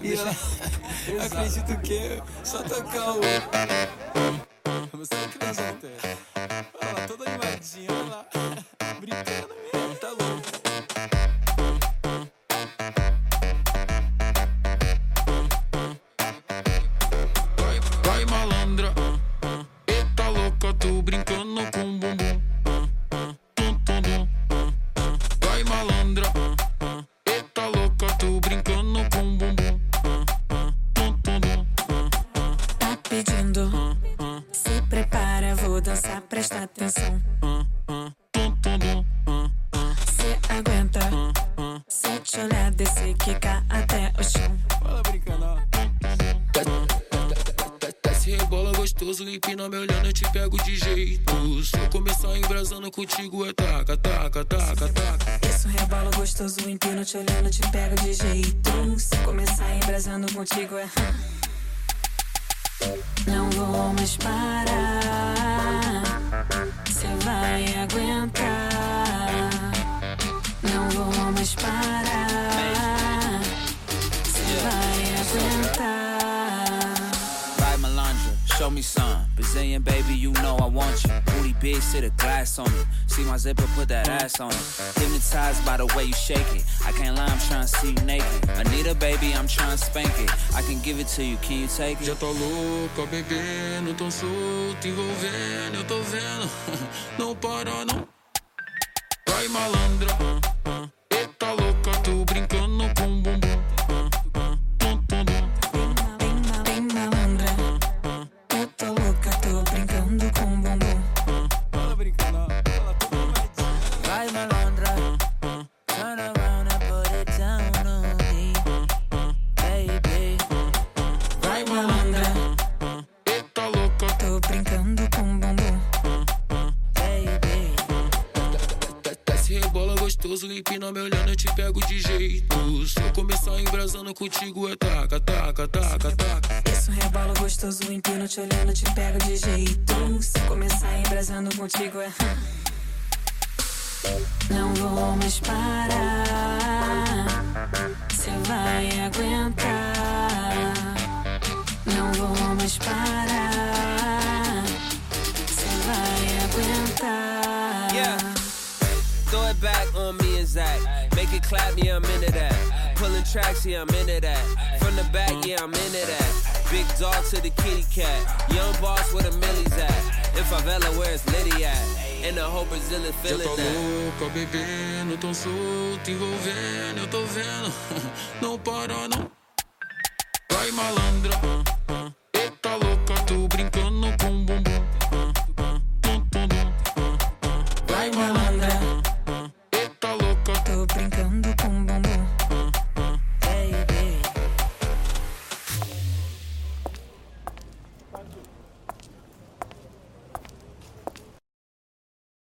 E ela, acredito que só tocar o. Você acredita? Olha lá, toda animadinha, olha lá. Brincando vou dançar, presta atenção. Cê aguenta, se te olhar, descer, quicar até o chão. Fala brincando. Desce rebola gostoso, empina me olhando, eu te pego de jeito. Se eu começar embrasando contigo, é taca, taca, taca, taca. Isso rebola gostoso, empino te olhando, te pego de jeito. Se começar embrasando contigo é. Não vou mais parar. Show me some. Brazilian baby, you know I want you. Booty big, sit a glass on it. See my zipper, put that ass on it. Hypnotized by the way you shake it. I can't lie, I'm trying to see you naked. Anita baby, I'm trying to spank it. I can give it to you, can you take Já it? tá louca, bebendo, tão solto, envolvendo, eu tô vendo. Não para, não. Vai malandra, Vai malandra, turn around and put it down on me, baby. Vai malandra, Eita louca, tô brincando com o bumbum. Baby, desce rebola gostoso, empina me olhando, eu te pego de jeito. Se eu começar embrasando contigo, é taca, taca, taca, taca. Isso rebola gostoso, empino te olhando, te pego de jeito. Se começar embrasando contigo é. Não vou mais parar. Cê vai aguentar. Não vou mais parar. Cê vai aguentar. Yeah. Throw it back on me and Zach. Make it clap, yeah, I'm into that. Pulling tracks, yeah, I'm into that. From the back, yeah, I'm into that. Big dog to the kitty cat. Young boss where the millies at. In favela, where's Liddy at? And the whole Brazilian Já feeling tá that. louca, bebendo, tão solto, envolvendo, eu tô vendo. Não para, não. Vai malandra,